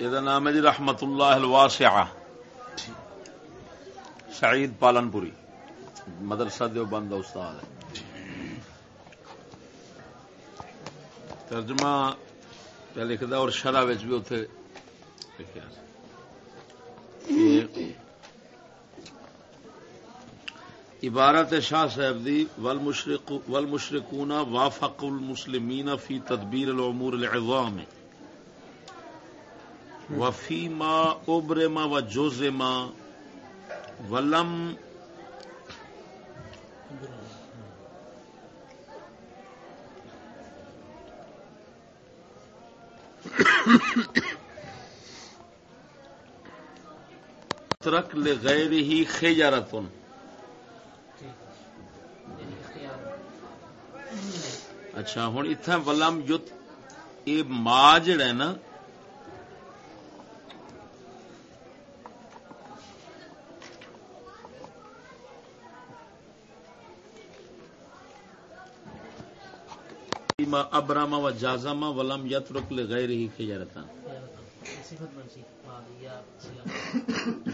یہ نام ہے جی رحمت اللہ الواسعہ. سعید پالن پوری مدرسہ دیو بند استاد ہے. ترجمہ لکھتا اور شرح بھی اتے لکھا عبارت شاہ صاحب دی والمشرقون وافق المسلمین فی تدبیر الامور العظام. وفی ما ابرما و جوزما ولم ترک لغیر ہی خیجارتن اچھا ہوں اتنا ولم یت یہ ماں جڑا ہے نا ابراما و جازاما ولم یت رک لے گئے رہی خجارتا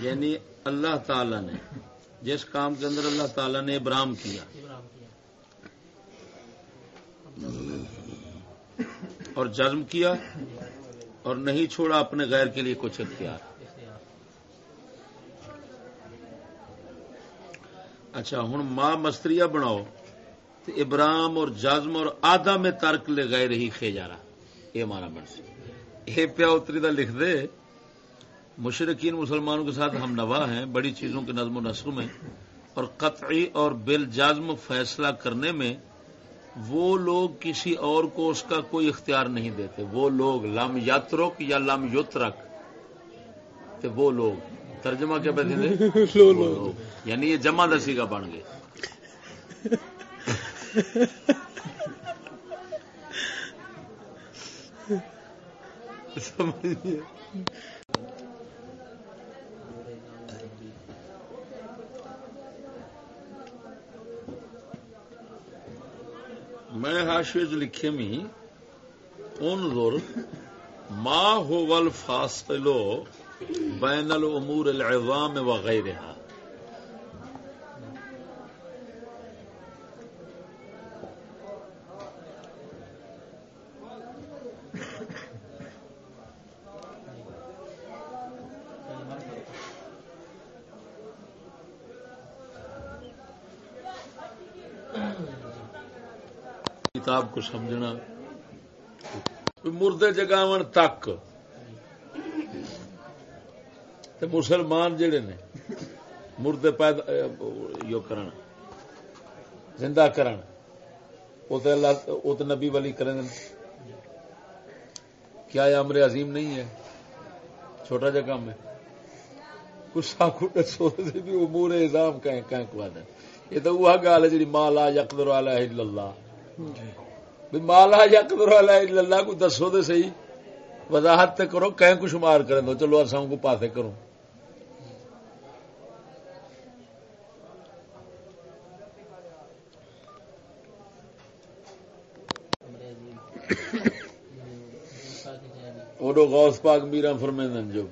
یعنی اللہ تعالی نے، جس کام کے اندر اللہ تعالی نے ابرام کیا اور جزم کیا اور نہیں چھوڑا اپنے غیر کے لیے کچھ اختیار۔ اچھا ہوں ماں مستری بناؤ تو ابرام اور جازم اور آدھا میں ترک لے گئے رہی خے جا رہا یہ مانا بن یہ پیا اتری دا لکھ دے مشرقین مسلمانوں کے ساتھ ہم نوا ہیں، بڑی چیزوں کے نظم و نسر میں، اور قطعی اور بل جازم فیصلہ کرنے میں وہ لوگ کسی اور کو اس کا کوئی اختیار نہیں دیتے۔ وہ لوگ لم یاترک یا لم یوترک وہ لوگ۔ ترجمہ کیا پہ یعنی یہ جمع دسی کا بن گئے۔ میں ہاشوز لکھے می انظر ما هو الفاصل بین الامور العظام وغیرها کو سمجھنا۔ مردے جگاو تک۔ مسلمان جڑے نے، مردے پیدا، یو کرن۔ زندہ کرن۔ وہ تو اللہ وہ تو نبی والی کریں کیا یہ امر عظیم نہیں ہے؟ چھوٹا جا کام ہے۔ کچھ ساکو دسو بھی امور اظام کہیں کہیں کو یہ تو وہ گل ہے جی مالا یقدر علیہ اللہ۔ جی۔ مالا یا قدر اللہ کو دسو تو سی وضاحت تے کرو کہیں کو شمار کریں دو۔ چلو اصا کو پاسے کرو اوڈو غوث پاک میرا فرمائن جو۔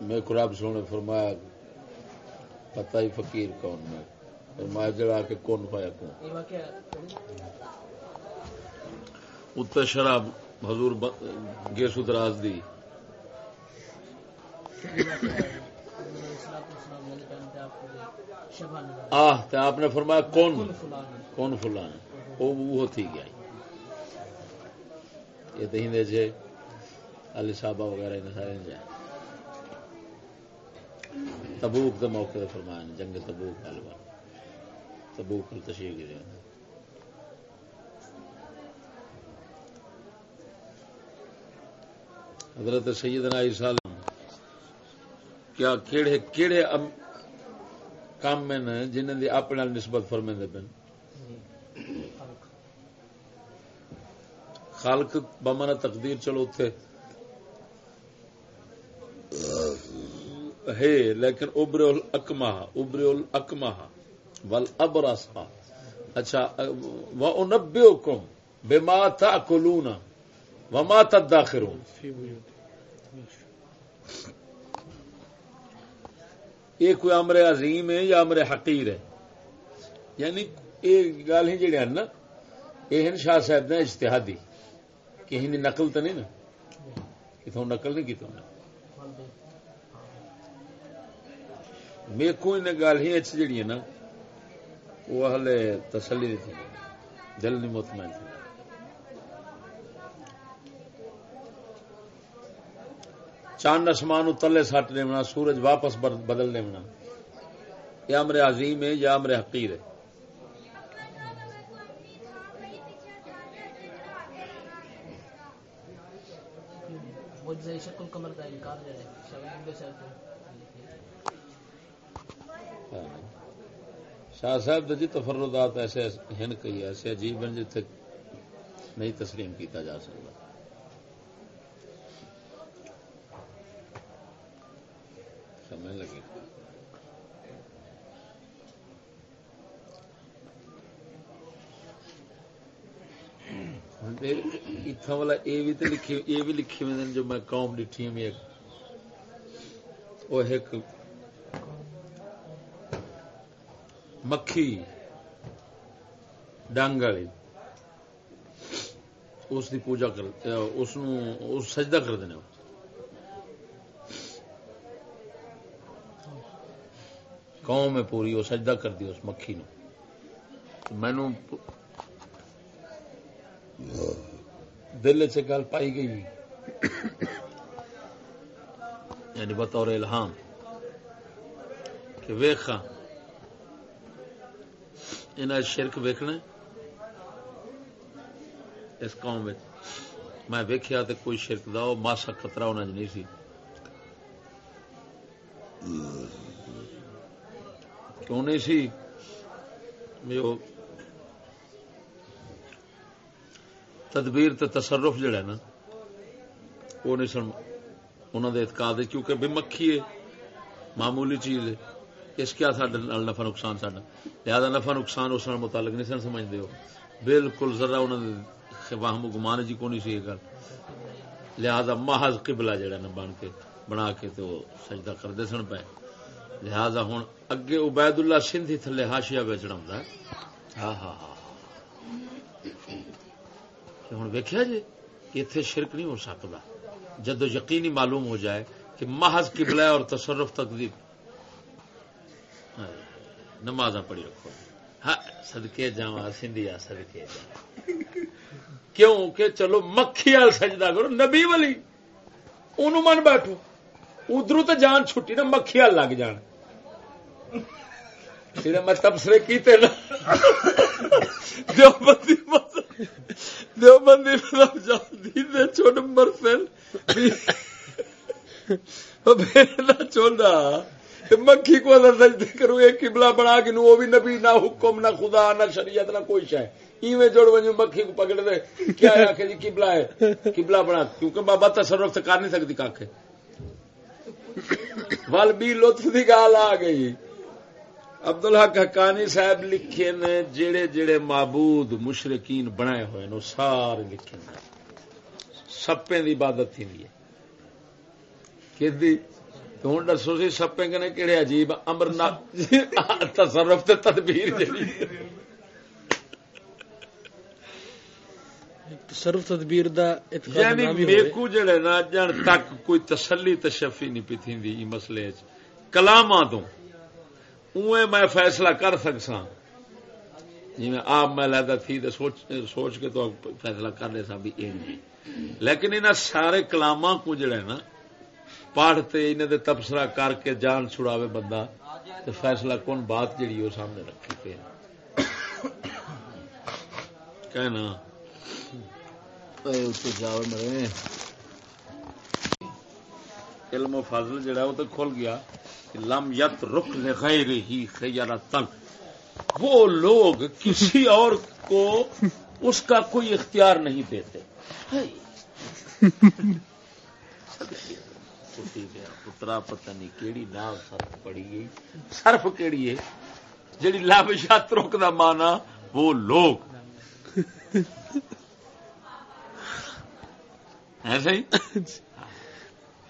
میں خراب سونے فرمایا پتہ ہی فقیر کون میں فرمایا جڑا کے کون پایا کون۔ اتر شراب حضور گیسو دراز دی۔ آہ تو آپ نے فرمایا کون؟ کون فلان؟ وہ تھی گیا۔ یہ دہی دے جے علی صاحبہ وغیرہ نے سارے جائے تبوک دے موقع فرمایا جنگ تبوک والے تبوک پر تشریح گرے حضرت سیدنا عیسیٰ کیا کیڑے کیڑے کام میں نے جنہیں دی اپنے نسبت فرمے دے بن خالق بمانا تقدیر چلو تھے ہے، لیکن ابر الاکمہ ابر الاکمہ ول اب اچھا وہ انبے حکم بے ماتا کلون وما تداخرون. یہ کوئی امر عظیم ہے یا امر حقیر ہے؟ یعنی یہ گل ہی جڑے ہیں نا، یہ شاہ صاحب نے اشتہادی کہیں نقل تو نہیں نا؟ کتوں نقل نہیں کی میرے کو گل ہی جڑی ہے نا وہ ہلے تسلی تھی۔ دل نہیں مطمئن تھی۔ چاند آسمان تلے سٹ لینا سورج واپس بدل لینا یہ امر عظیم ہے یا امر حقیر ہے۔ شاہ صاحب جی تفردات ایسے ہیں کئی ایسے عجیب ہیں جتنے نہیں تسلیم کیتا جا سکتا۔ سمجھ لگے اتنا والا یہ بھی تو لکھے یہ بھی لکھے ہوئے جو میں قوم ڈٹھی ہوں وہ ایک مکھی ڈنگ والی اس کی پوجا کر اس سجدہ کر دینا قوم ہے پوری وہ سجدہ کر دی اس مکھی نو مینو دل سے گل پائی گئی یعنی بطور الہام کہ ویخا ان شرک ویکنا اس قوم میں ویکیا تو کوئی شرک دا ماسا خطرہ انہیں نہیں سی۔ کیوں نہیں سی؟ تدبیر تے تصرف جڑا ہے نا وہ نہیں سن انہوں نے اعتقاد کیونکہ بھی مکھی ہے، معمولی چیز ہے۔ اس کیا سڈے نفع نقصان سڈا لہذا نفع نقصان اس متعلق نہیں سن، سمجھتے ہو؟ بالکل ذرا انہوں نے واہم گمان جی کو نہیں سی گل؟ لہذا محض قبلہ جڑا نا بن کے، بنا کے تو سجدہ کرتے سن پے۔ لہذا ہوں اگے عبید اللہ سندھی تھلے ہاشیا بچنا ہوں ہاں ہاں ہاں ہوں ویکیا جی؟ اتنے شرک نہیں ہو سکتا جدو یقینی معلوم ہو جائے کہ محض قبلہ اور تصرف تقدیب نماز پڑھی رکھو۔ سدکے جا سندھی سدکے جا کیوں؟ کہ چلو مکھی وال سجدہ کرو، نبی والی ان من بیٹھو۔ ادھر تو جان چھٹی نا، مکھی وال لگ جان۔ جڑے میں تبصرے کیتے نا، دیوبندی مطلب، دیوبندی مطلب جلدی دے چھو نمبر پھر چھوڑا مکھی کو اگر سجدے کروں، ایک قبلہ بنا کے نو، وہ بھی نبی، نہ حکم، نہ خدا، نہ شریعت، نہ کوئی شے۔ ایویں جوڑ ونجو مکھی کو پکڑ دے۔ کیا آخ جی قبلہ ہے۔ قبلہ بنا، کیونکہ بابا تصرف تو کر نہیں سکتی کھ ول بھی لطف کی گال آ گئی۔ عبد الحق حقانی صاحب لکھے نے، جڑے جڑے معبود مشرقین بنائے ہوئے نو سارے لکھے سپے کی عبادت تھی کہ ہوں دسو سی سپے کہنے کہڑے عجیب امر تصرف تے تدبیر تصرف تدبیر دا یعنی میکو جڑے نا جن تک کوئی تسلی تشفی نہیں پی تھی مسئلے کلاما تو۔ اوے میں فیصلہ کر سکسا جی میں آپ میں لہدا تھی تو سوچ, سوچ کے تو فیصلہ کر لے سا بھی جی لیکن انہیں سارے کلاما کو جڑے نا پڑھتے انہیں دے تبصرہ کر کے جان چھڑاوے بندہ تو فیصلہ کون بات جڑی وہ سامنے رکھی پہ کہنا۔ جاؤ مرے علم و فضل جڑا وہ تو کھل گیا لم یت رخ لغیر ہی خیارہ تن وہ لوگ کسی اور کو اس کا کوئی اختیار نہیں دیتے۔ کٹی گیا پترا پتہ نہیں کیڑی نام سرف پڑی گئی۔ سرف کیڑی ہے؟ جیڑی لب شت رک دا مانا، وہ لوگ۔ ایسے ہی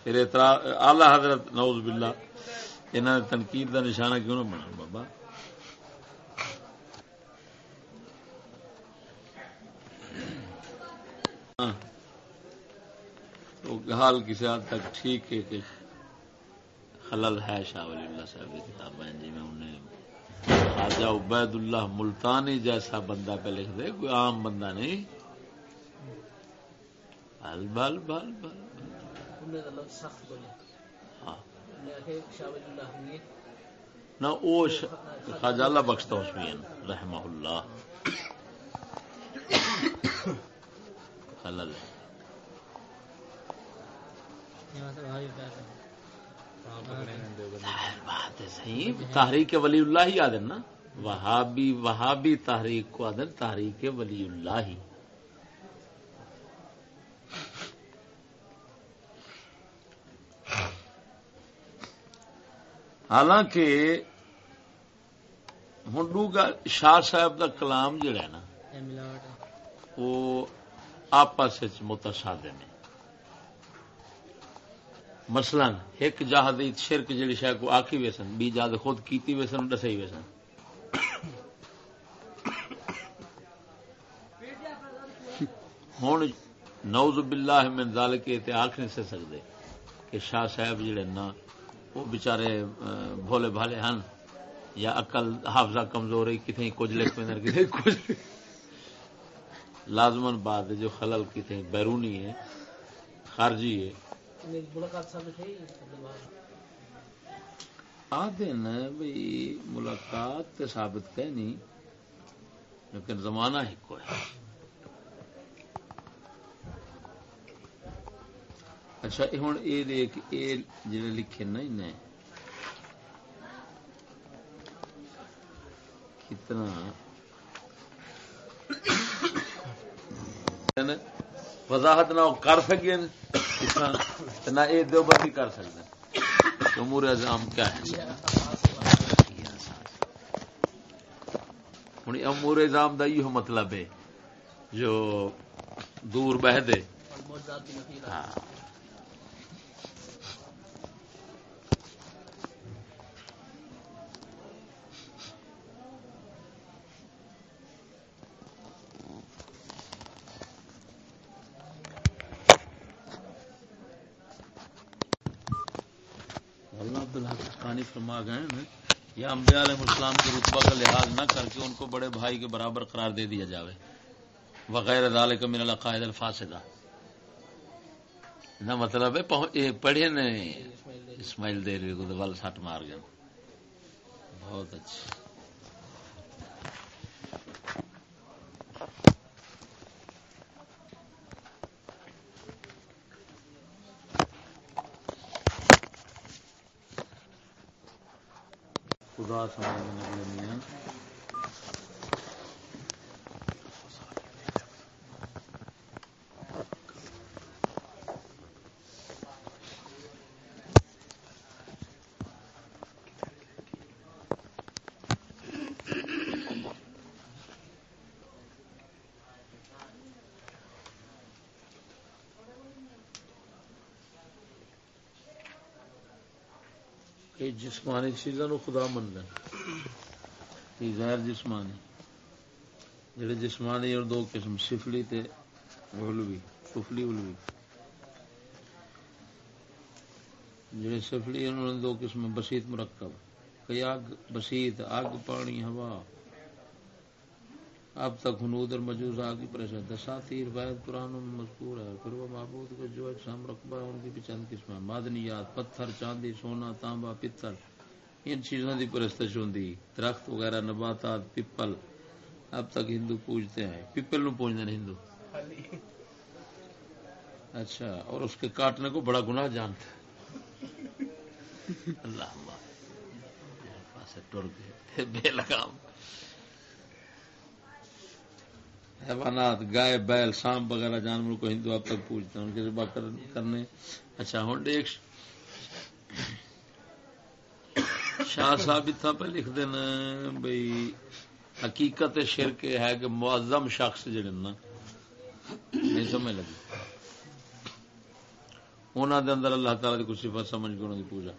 پھر اعتراض آلہ حضرت نوز باللہ۔ انہوں نے تنقید کا نشانہ کیوں نہ بنا بابا؟ ہاں۔ حال کسی حد تک ٹھیک ہے کہ خلل ہے شاہ ولی اللہ صاحب کی کتابیں جی میں انہیں خواجہ عبید اللہ ملتانی جیسا بندہ پہ لکھ دے کوئی عام بندہ نہیں۔ بل بل بل بل۔ ہاں۔ نہ وہ خواجہ اللہ بخشتا اس میں رحمہ اللہ۔ خلل۔ ہے بات ہے صحیح تحریک ولی اللہ ہی آدن نا وہابی وہابی تحریک کو آدن تحریک ولی اللہ ہی حالانکہ ہنڈو کا شاہ صاحب کا کلام جڑا ہے نا، وہ آپس متصادم ہے۔ مثلا ایک جہاد شرک جڑی شاید کو آخی ویسن، بی جہاد خود کیتی ویسن، دسائی ویسن۔ ہوں نوز باللہ من ذالک تے آخ نہیں سے سکتے کہ شاہ صاحب جڑے نا، وہ بچارے بھولے بھالے ہن یا عقل حافظہ کمزور ہے کتنے کچھ لکھ پہ کتنے کچھ لازمن بات جو خلل کتنے بیرونی ہے خارجی ہے آدھے بھائی ملاقات تے ثابت کہ نہیں لیکن زمانہ ہی کو ہے۔ اچھا ہوں یہ دیکھ یہ جڑے لکھے نا انہیں، کتنا؟ یعنی وضاحت نہ کر سکے نہ یہ دیوبندی کر سکتے امور اظام کیا ہے ہوں امور اظام کا یہ مطلب ہے جو دور بہ دے ہاں۔ فرما گئے یا انبیاء علیہ السلام کے رتبہ کا لحاظ نہ کر کے ان کو بڑے بھائی کے برابر قرار دے دیا جاوے۔ وغیرہ ذالک کا میرا قائد نہ مطلب ہے پڑھے نے اسماعیل دے کو کو سٹ مار گئے۔ بہت اچھا۔ خدا کہ جسمانی چیزوں خدا مننا غیر جسمانی۔ جڑے جسمانی اور دو قسم، سفلی تے اولوی سفلی اولوی جڑے سفلی انہوں نے دو قسم، بسیط مرکب۔ کئی اگ بسیط، اگ، پانی، ہوا۔ اب تک ہنود اور مجوز آگی پریشان دساتیر وید پرانوں میں مذکور ہے۔ پھر وہ معبود کا جو اجسام رقبہ ہے ان کی بھی چند قسم معدنیات پتھر چاندی سونا تانبا پتھر۔ ان چیزوں کی پرستش ہوں درخت وغیرہ نباتات پیپل۔ اب تک ہندو پوجتے ہیں۔ پیپل نو پوجتے ہیں ہندو۔ اچھا اور اس کے کاٹنے کو بڑا گناہ جانتے اللہ ٹر گئے۔ بے لگام۔ حیوانات، گائے، بیل، سانپ وغیرہ، جانور کو ہندو اب تک پوچھتے ہیں، ان کے ذبح کرنے۔ اچھا ہوں ایک شاہ صاحب اتنا پہ لکھ دینا بھائی حقیقت شرک ہے کہ معظم شخص جڑے نا، نہیں سمجھ لگی۔ انہوں دے اندر اللہ تعالی کی کچھ صفت سمجھ کے انہوں کی پوجا۔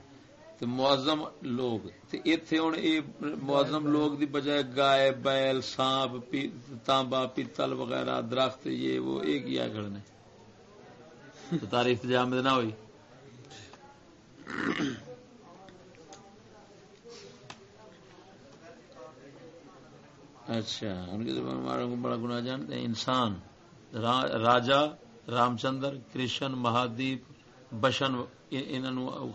معظم لوگ ایتھے ہن اے معظم لوگ دی بجائے گائے بیل سانپ تانبا پیتل وغیرہ درخت یہ وہ ایک ہی آئے کھڑے نے تو تاریخ جامد نہ ہوئی؟ اچھا ان کو بڑا گناہ جانتے ہیں۔ انسان راجا رام چندر کرشن مہادیپ بشن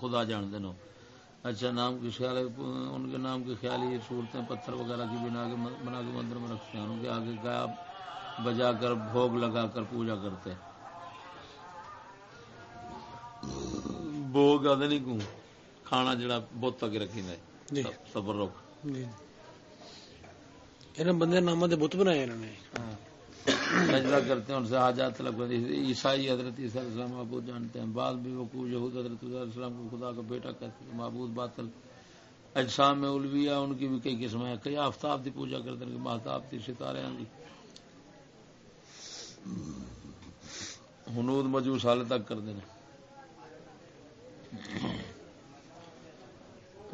خدا جانتے ہیں۔ اچھا نام کی خیال ان کے نام کے خیال یہ صورتیں پتھر وغیرہ کی بنا کے بنا کے مندر میں رکھتے ہیں۔ ان کے آگے گیا بجا کر بھوگ لگا کر پوجا کرتے ہیں۔ بوگ آدھے نہیں کو کھانا جڑا بہت تک رکھی جی۔ صبر روک جی۔ انہوں بندے نامہ دے بت بنائے انہوں نے۔ سجدہ کرتے ہیں ان سے حاجات طلب کرتے ہیں عیسائی حضرت عیسیٰ علیہ السلام معبود جانتے ہیں۔ بعض بھی وقوع یہود حضرت عیسیٰ علیہ السلام کو خدا کا بیٹا کہتے ہیں۔ معبود باطل۔ اجسام میں الویا ان کی بھی کئی قسم ہیں۔ کئی آفتاب دی پوجا کرتے ہیں مہتاب تھی ستارے ہیں جی۔ ہنود مجوس حال تک کرتے ہیں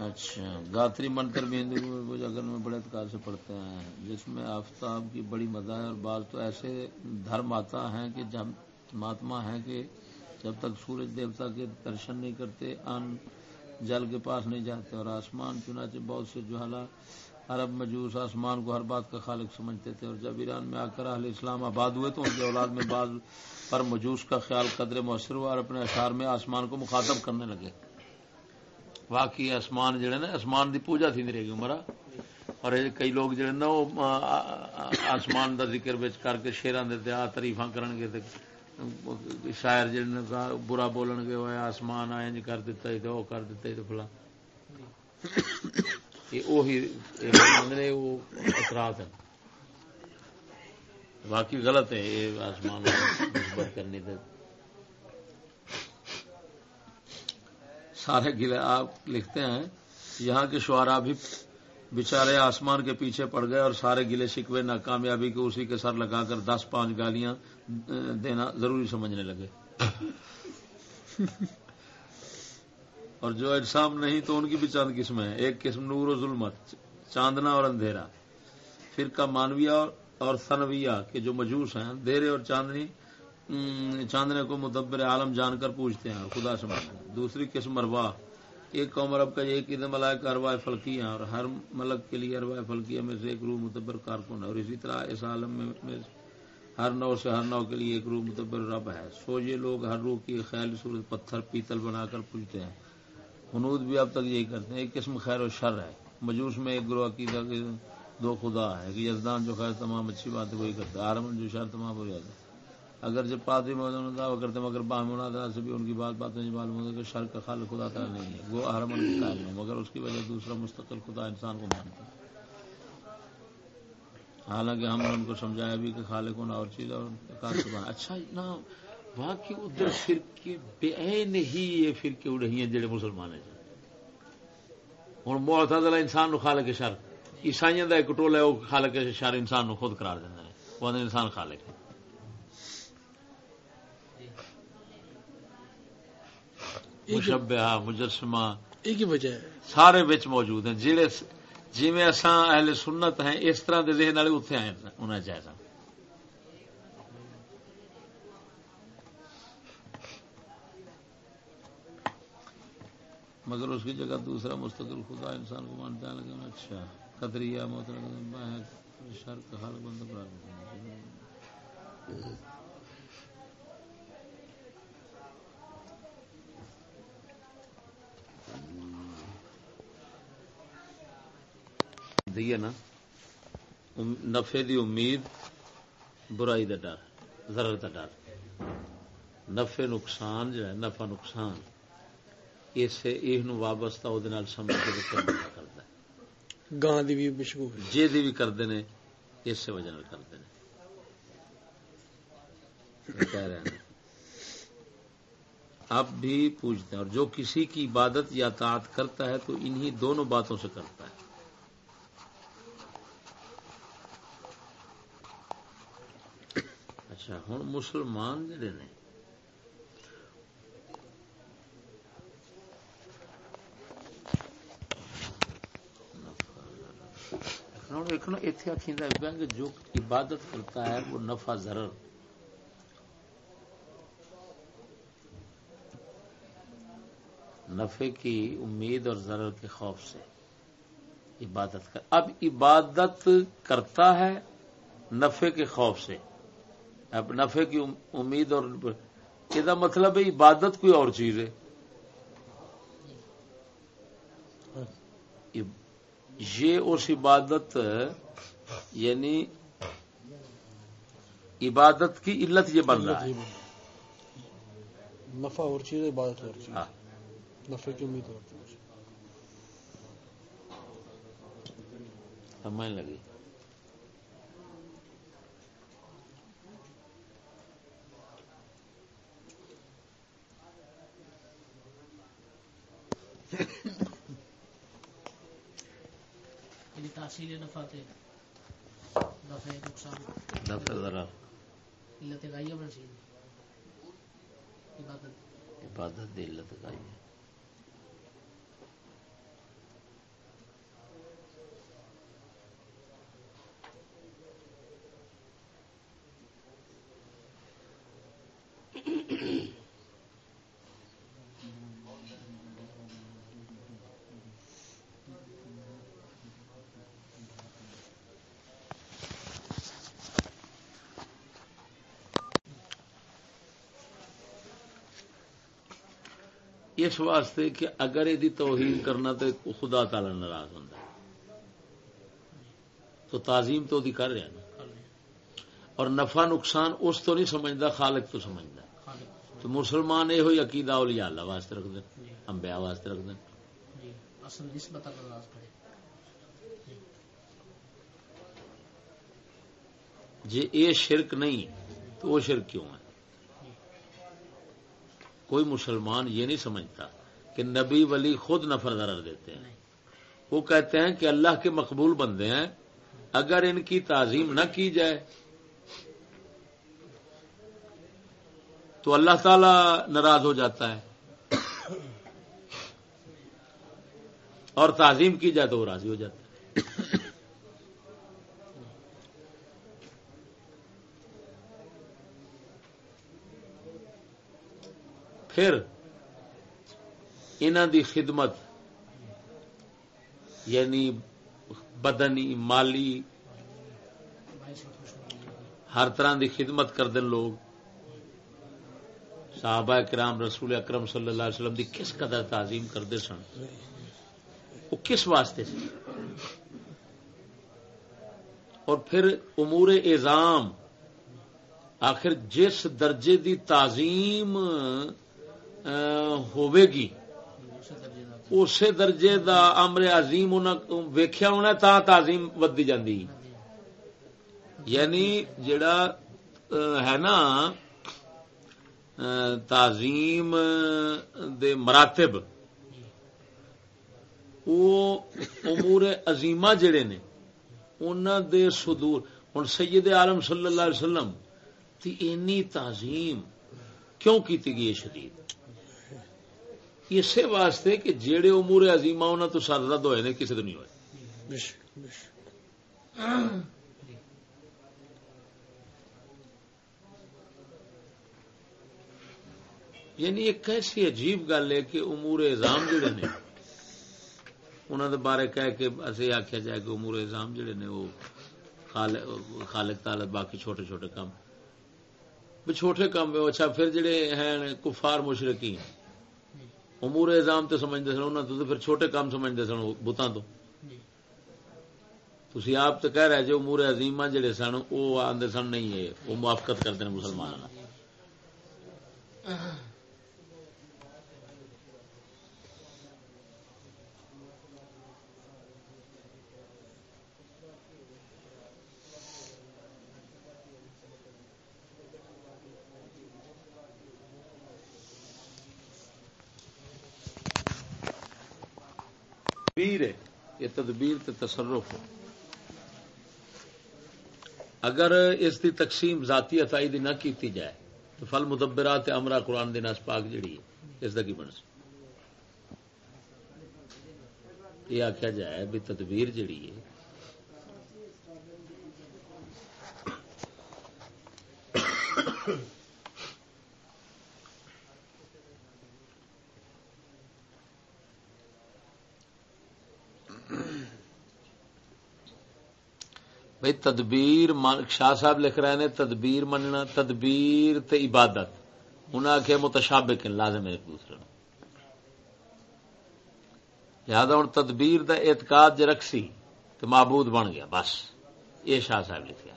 اچھا گاتری منتر بھی ہندو پوجا کرنے میں بڑے اعتقاد سے پڑھتے ہیں، جس میں آفتاب کی بڑی مزہ ہے اور بعض تو ایسے دھرم آتا ہے کہ جب مہاتما ہے کہ جب تک سورج دیوتا کے درشن نہیں کرتے ان جل کے پاس نہیں جاتے اور آسمان چنانچہ بہت سے جوہلا عرب مجوس آسمان کو ہر بات کا خالق سمجھتے تھے اور جب ایران میں آ کر اہل اسلام آباد ہوئے تو ان کے اولاد میں بعض پر مجوس کا خیال قدر مؤثر ہوا اور اپنے اشار میں آسمان کو مخاطب کرنے لگے۔ واقعی آسمان جڑے نا، آسمان دی پوجا تھی رہے گی عمرہ۔ اور کئی لوگ جڑے نا، وہ آسمان دا ذکر بچ کر کے شیران دے آ تریفاں کرن گے تے شاعر جڑے برا بولن گے وہ آسمان آئے کر دیتا ہی تو وہ کر دیتا ہی تو فلاں۔ یہ وہ اثرات ہیں باقی غلط ہے، یہ آسمان کرنی تھے سارے گلے آپ لکھتے ہیں، یہاں کے شعرا بھی بےچارے آسمان کے پیچھے پڑ گئے اور سارے گلے شکوے، ناکامیابی کے اسی کے سر لگا کر دس پانچ گالیاں دینا ضروری سمجھنے لگے۔ اور جو اجسام نہیں تو ان کی بھی چند قسمیں ایک قسم نور و ظلمت، چاندنا اور اندھیرا۔ پھر کا مانویا اور سنویا کے جو مجوس ہیں، اندھیرے اور چاندنی چاندنے کو مدبر عالم جان کر پوچھتے ہیں، خدا سمجھتے ہیں۔ دوسری قسم اروا ایک قوم عرب کا، ایک عید ملائک اروا فلکی ہیں، اور ہر ملک کے لیے اروا فلکیہ میں سے ایک روح مدبر کارکن ہے۔ اور اسی طرح اس عالم میں ہر نو سے ہر نو کے لیے ایک روح مدبر رب ہے۔ سو یہ لوگ ہر روح کی خیال صورت پتھر، پیتل بنا کر پوچھتے ہیں۔ ہنود بھی اب تک یہی کرتے ہیں، ایک قسم خیر و شر ہے۔ مجوس میں ایک گروہ عقیدہ دو خدا ہے کہ یزدان جو خیر تمام اچھی بات ہے وہی کرتا ہے آرمن جو شر تمام ہو جاتا ہے۔ اگر جب پادری موجود دعویٰ کرتے مگر باہم سے بھی ان کی بات بات نہیں معلوم ہوتا کہ شر کا خال خدا تعالیٰ نہیں ہے۔ وہ آرمن کا قائم ہے مگر اس کی وجہ دوسرا مستقل خدا انسان کو مانتا ہے۔ حالانکہ ہم نے ان کو سمجھایا بھی کہ خالق ہونا اور چیز اور اچھا نا باقی ادھر فرقے بے ہی یہ فرقے اڑ رہی ہیں جڑے مسلمان ہیں۔ ہوں معتدل انسان نو خالق شر عیسائی کا ایک ٹول ہے، وہ خالق شر انسان نو خود قرار دینا ہے۔ وہ انسان خالق ہے۔ مشبہ مجسمہ۔ ایک ہی وجہ ہے۔ سارے بچ موجود ہیں۔ جڑے جی میں اساں اہل سنت ہیں اس طرح دے ذہن والے اتنے آئے ہونا چاہیے مگر اس کی جگہ دوسرا مستقل خدا انسان کو مانتا ہے لیکن اچھا۔ قدری محترم شر کا حال بند نا نفے دی امید برائی دا ڈر ضرر دا ڈر۔ نفے نقصان جو ہے نفع نقصان اسے یہ وابستہ وہ سمجھ کے کرتا ہے۔ گاں دی بھی مشہور۔ جی دی بھی کرتے ہیں اس وجہ کرتے ہیں کہہ رہے ہیں۔ اب بھی پوچھتے ہیں اور جو کسی کی عبادت یا تعت کرتا ہے تو انہی دونوں باتوں سے کرتا ہے۔ اچھا ہوں مسلمان جڑے نے۔ اتنے آخر جو عبادت کرتا ہے، وہ نفع ضرر۔ نفے کی امید اور ضرر کے خوف سے عبادت کر۔ اب عبادت کرتا ہے نفے کے خوف سے۔ اب نفع کی امید اور یہ مطلب ہے عبادت کوئی اور چیز ہے۔ یہ اس عبادت یعنی عبادت کی علت یہ بن رہا ہے۔ نفع اور چیز عبادت اور چیز۔ ہاں۔ نفع کی امید اور چیز۔ سمجھ لگی؟ تاثیر نفع تے نفع نقصان نفع ذرا۔ علت بن سی عبادت۔ عبادت دی علت کا اس واسطے کہ اگر یہ توہین کرنا تو خدا تعالی ناراض ہوتا ہے۔ تو تعظیم تو دی کر رہا نا۔ اور نفع نقصان اس تو نہیں سمجھتا خالق تو سمجھتا تو مسلمان یہ ہوئی عقیدہ اولیاء اللہ واسطے رکھ دیں جی انبیاء واسطے رکھ دیں جی یہ شرک نہیں، تو وہ شرک کیوں ہے؟ کوئی مسلمان یہ نہیں سمجھتا کہ نبی ولی خود نفر ضرر دیتے ہیں۔ وہ کہتے ہیں کہ اللہ کے مقبول بندے ہیں۔ اگر ان کی تعظیم نہ کی جائے، تو اللہ تعالی ناراض ہو جاتا ہے۔ اور تعظیم کی جائے تو وہ راضی ہو جاتا ہے۔ پھر انہوں دی خدمت یعنی بدنی، مالی، ہر طرح دی خدمت کردے لوگ۔ صحابہ کرام، رسول اکرم صلی اللہ علیہ وسلم دی کس قدر تعظیم کرتے سن؟ وہ کس واسطے سے اور پھر امور اعظام، آخر جس درجے دی تعظیم ہوے گی اسی درجے دا امر عظیم انہاں ویکھیا ہونا تا تعظیم ودی جاندی۔ یعنی جڑا ہے نا تعظیم دے مراتب وہ امور عظیمہ جڑے نے، انہاں دے صدور۔ ہن سید عالم صلی اللہ علیہ وسلم تی اینی تعظیم کیوں کیتی گئی ہے شدید؟ اسی واسطے کہ جیڑے امور عظیمہ انہاں تو سرزد ہوئے نے کسی تو نہیں ہوئے۔ یعنی ایک ایسی عجیب گل ہے کہ امور اعظام جڑے نے انہوں دے بارے کہہ کے اسے آخیا جائے کہ امور اعظام جڑے نے، وہ خالق تعالی باقی چھوٹے چھوٹے کام بھی چھوٹے کام اچھا پھر جڑے ہیں کفار مشرقی ہیں امور اعظام تو سمجھتے سن انہوں تو پھر چھوٹے کام سمجھتے سن بتاں تو۔ جی۔ تھی آپ تو کہہ رہے جو امور عظیمہ جڑے سن وہ آدھے سن نہیں ہے وہ موافقت کرتے ہیں مسلمانوں تدبیر ہے، یہ تدبیر تے تصرف ہے اگر اس دی تقسیم ذاتی عطائی دی نہ کیتی جائے، تو فل مدبرات امرا قرآن دی ناس پاک جڑی ہے، اس دا کی بن سکتی یہ آخیا جائے بھی تدبیر جڑی ہے Thank you. بھائی تدبیر شاہ صاحب لکھ رہے ہیں تدبیر مننا تدبیر تے عبادت۔ انہیں آخیا متشابک ہیں، لازم ایک دوسرے لہذا ہوں تدبیر دا اعتقاد ج رکھسی تو معبود بن گیا بس۔ یہ شاہ صاحب لکھیا۔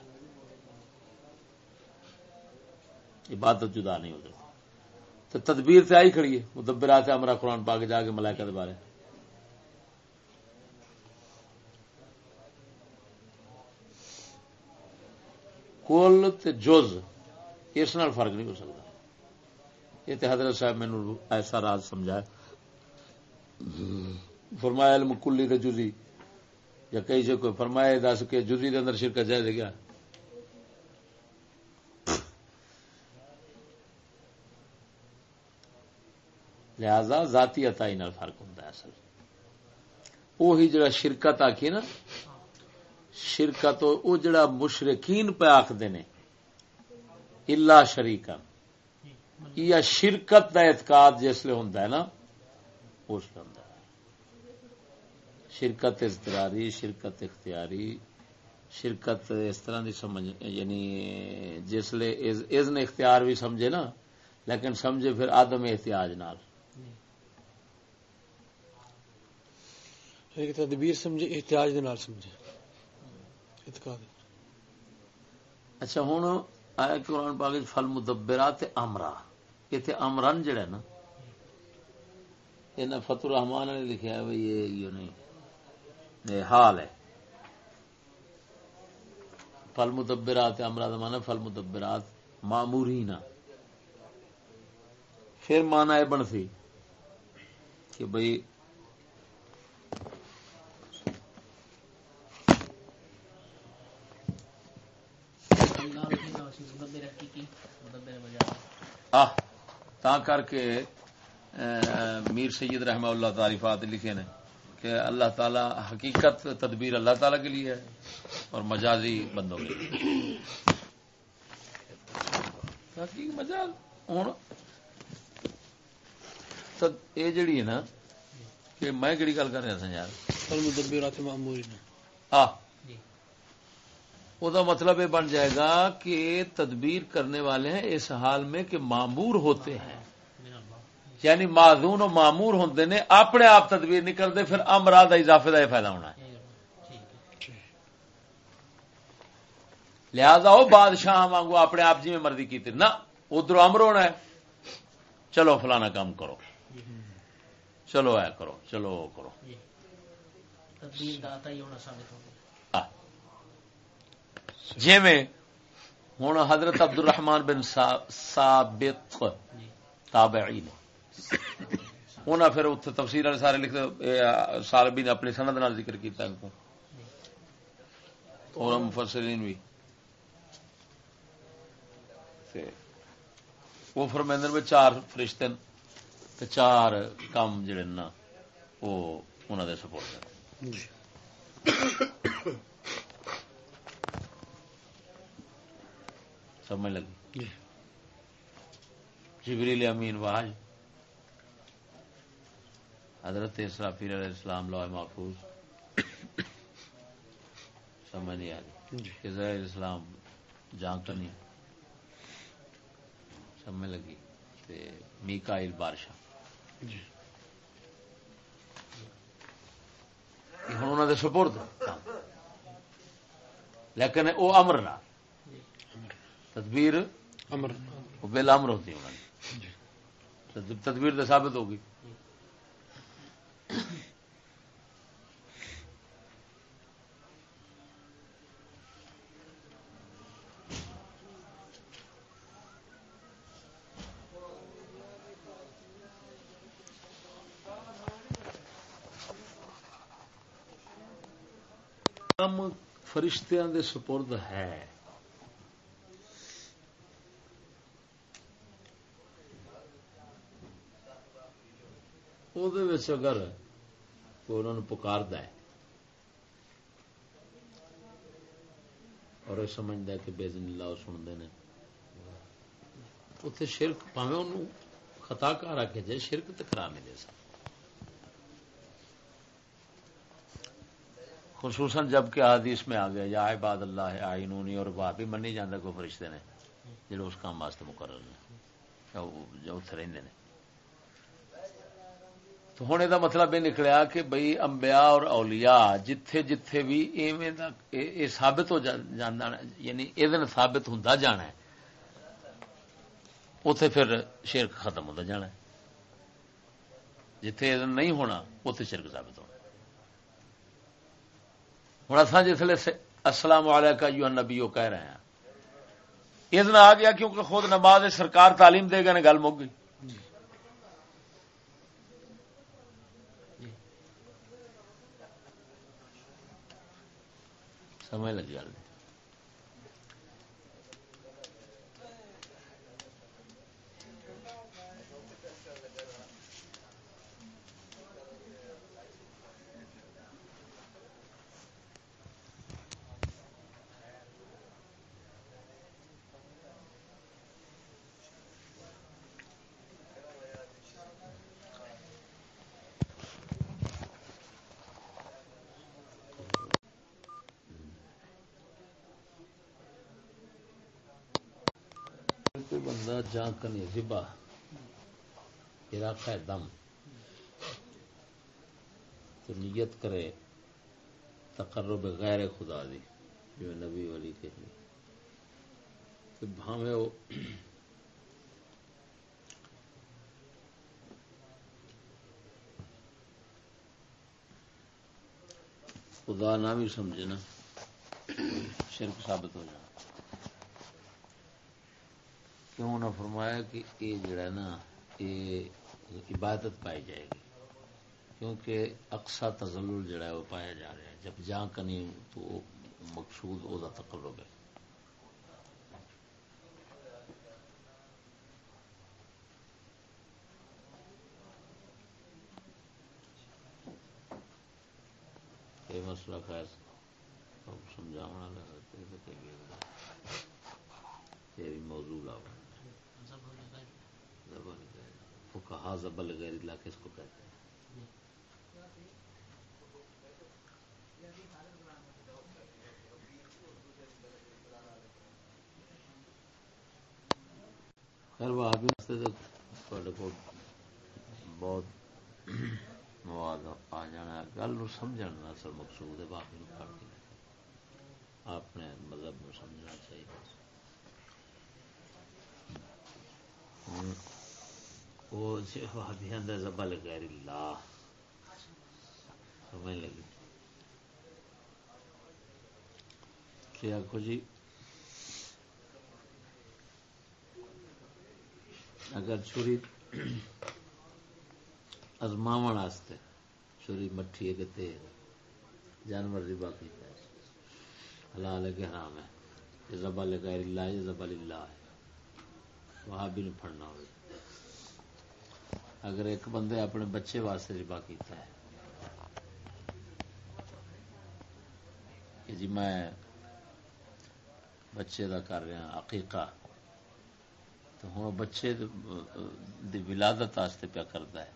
عبادت جدا نہیں ہو تو تدبیر سے آئی کھڑی ہے مدبرات امرا قرآن پاک جا کے ملائکہ دے بارے۔ کل تے جز، اس نال فرق نہیں ہو سکتا۔ یہ تے حضرت صاحب مینو ایسا راز سمجھا فرمایا علم کلی تے جزی یا کئی سے کوئی فرمایا دس کے جزی دے اندر شرکت جائز ہے کیا؟ لہذا ذاتی عطائی نال فرق ہوتا ہے اصل۔ وہی جڑا شرکت آخی نا شرکت وہ جڑا مشرقین پہ آخد نے، الا شریکا۔ یا شرکت دا اعتقاد جسے ہوں نا، اس لیے ہوں شرکت اضطراری، شرکت اختیاری، شرکت اس طرح دی سمجھ یعنی جسے اذن اختیار بھی سمجھے نا، لیکن سمجھے پھر آدم احتیاج نال۔ تدبیر سمجھے، احتیاج دے نال سمجھے۔ اچھا ہوں آیا قرآن پاک فل مدبرات امرا۔ اتنے امرن جڑا نا یہ فتح الرحمان نے لکھا ہے بھائی یہ نہیں، یہ حال ہے۔ فل مدبرات امرا کا مانا فل مدبرات معموری نا پھر مانا یہ بن سی کہ بھائی اللہ رکھنے کا وسیع مدبر حقیقی مدبر بجا آہ تا کر کے میر سید رحمہ اللہ تعریفات لکھے نے کہ اللہ تعالی حقیقت تدبیر اللہ تعالی کے لیے ہے اور مجازی بندوں کے لیے مجاز؟ ہوں یہ جڑی ہے نا کہ میں کہڑی گل کر رہا تھا یار؟ آ جی وہ دا مطلب یہ بن جائے گا کہ تدبیر کرنے والے ہیں اس حال میں کہ معمور ہوتے ہیں۔ یعنی معذون و معمور ہوندے نے، اپنے آپ تدبیر نہیں کرتے، پھر امراض دا اضافے کا یہ فائدہ ہونا ہے۔ لہذا وہ بادشاہ وانگو اپنے آپ جی میں مرضی کی نہ، ادھر امر ہونا ہے۔ چلو، فلانا کام کرو۔ چلو اے کرو، چلو، وہ کرو۔ تدبیر ہونا ثابت ہو گیا آ۔ جی میں ہوں حضرت عبد الرحمان بن سا- ثابت جی تابعی نے انہاں پھر اتنے تفسیر والے سارے لکھتے سالبی نے اپنی سند نال ذکر کیتا ان کو۔ اور مفسرین بھی۔ تے وہ فرمیندر میں چار فرشتے تے چار کام جڑے نا وہ انہاں دے سپورٹ جی۔ سمجھ لگی۔ جی۔ جبریل امین واج حضرت اسرافیل علیہ السلام لوح محفوظ۔ سمجھ نہیں آ رہی۔ جی۔ علیہ السلام جانتا نہیں۔ سمجھ لگی۔ تے میکائل بارشاہ جی۔ یہ ہن انہاں دے سپرد۔ لیکن وہ امر نہ۔ تدبیر امر۔ بل امر ہوتی ہے تدبیر تو ثابت ہوگی۔ فرشتیاں دے سپرد ہے وہ اگر کوئی انہوں نے پکارد ہے اور یہ سمجھتا ہے کہ بے اللہ سنتے ہیں۔ اتنے شرک پاوے انہوں خطا کر آ کے جائے، شرک تو کرا نہیں دے سکتا خصوصاً جبکہ حدیث میں آ گیا، یا عباد اللہ ہے، آئینونی اور وہ بھی منی جانا کوئی فرشتے نے جڑے اس کام واسطے مقرر نے جو اتنے رہتے ہیں تو ہوں یہ مطلب یہ نکلیا کہ بھئی انبیاء اور اولیاء جتھے جتھے بھی ایویں یہ ثابت ہو جانا یعنی یہ ثابت ہوں جانا ہے۔ اتے پھر شرک ختم ہوتا جانا ہے۔ جتھے نہیں ہونا اتے شرک ثابت ہونا ہوں اصل جسے السلام علیکم یو نبی کہہ رہے ہیں۔ یہ آ گیا کیونکہ خود نماز سرکار تعلیم دے گا نے، گل مک گئی۔ سمجھ لگی گل بندہ جا کنی زبا علاقہ دم۔ تو نیت کرے، تقرب غیر خدا دی، جو نبی والی کہ بھاوے وہ خدا نہ بھی سمجھے نا شرک ثابت ہو جائے کیوں نہ فرمایا کہ یہ جڑا نا، یہ عبادت پائی جائے گی۔ کیونکہ اقسا تزل جڑا ہے وہ پایا جا رہا ہے۔ جب جہاں کنی تو مقصود وہ تقرب ہے۔ یہ مسئلہ خیر سمجھانا لگا یہ بھی موضوع لاؤ کہا زبل غیر۔ اللہ کس کو کہتے ہیں؟ خیر، وہ آدمی کو بہت مواد آ جانا گل سمجھنا اصل مقصود ہے، باقی پڑھ کے۔ آپ نے مذہب میں سمجھنا چاہیے۔ وہ زبل غیر اللہ۔ سمجھ لگی۔ کہ آخو جی؟ اگر چھری ازماو چھری مٹھی ہے کہ تیز، جانور دی باقی حلال ہے کہ حرام ہے؟ یہ زبل غیر اللہ، یہ زبل اللہ ہے۔ وہاں بھی نہیں پڑنا ہوگا۔ اگر ایک بندے اپنے بچے واسطے ربا کیتا ہے۔ کہ جی میں بچے دا کر رہا عقیقہ۔ تو ہوں بچے دی ولادت واسطے پیا کرتا ہے۔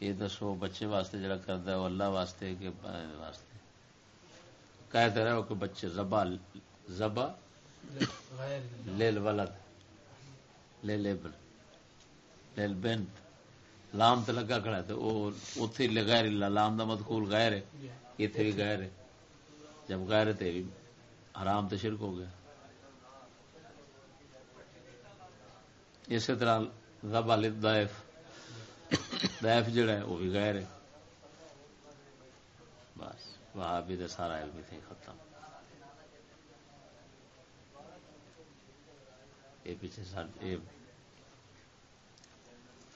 یہ دسو بچے واسطے جڑا کرتا ہے وہ اللہ واسطے کہ واسطے۔ کہتے رہو کہ بچے زبا زبا لیل ولد۔ لے لے بن لیل بنت لام تو لگا کھڑا تو وہ اتے غیر لام دا مدخول غیر ہے اتنے بھی غیر ہے۔ جب غیر ہے بھی حرام تو شرک ہو گیا۔ اسی طرح رب دائف دائف جڑا ہے، وہ بھی غیر ہے۔ بس وہاں بھی تو سارا علم تھے ختم۔ یہ پیچھے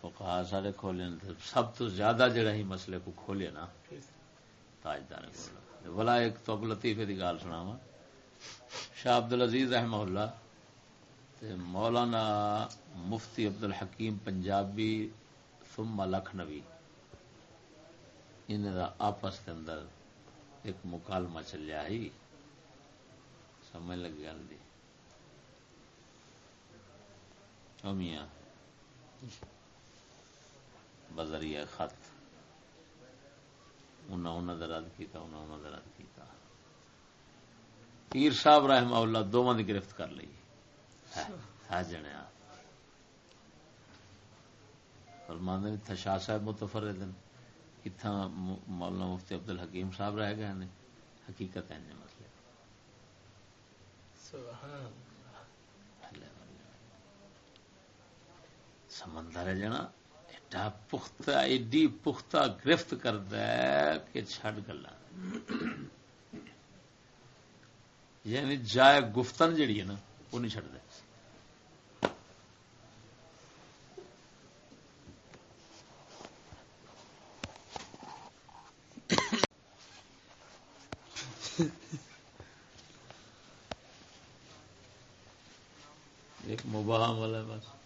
فقہ سارے کھولے سب تو زیادہ جڑا ہی مسئلے کو کھولے نا، تاجدار بلا ایک تو لطیفے کی گال سنا وا شاہ عبد العزیز رحمہ اللہ مولانا مفتی عبد الحکیم پنجابی ثم لکھنوی ان آپس کے اندر ایک مکالمہ چلیا ہی۔ سمجھ لگ گل دی۔ او میاں۔ بذریعہ خط۔ انہاں انہاں دا رد کیتا، انہاں انہاں دا رد کیتا۔ پیر صاحب رحمہ اللہ دوواں دی گرفت کر لی۔ ہے جنیا فرماندے نے تھا شاہ صاحب متفردن اتھا مولانا مفتی عبد الحکیم صاحب رہ گئے نے۔ حقیقت ہے نے مسئلے۔ سبحان سمندر ہے جنا، ایڈا پختہ، ایڈی پختہ گرفت کرتا ہے کہ چھڈ گلا۔ یعنی جائے گفتن جڑی ہے نا، وہ نہیں چڈ ایک مباہم والا ہے بس۔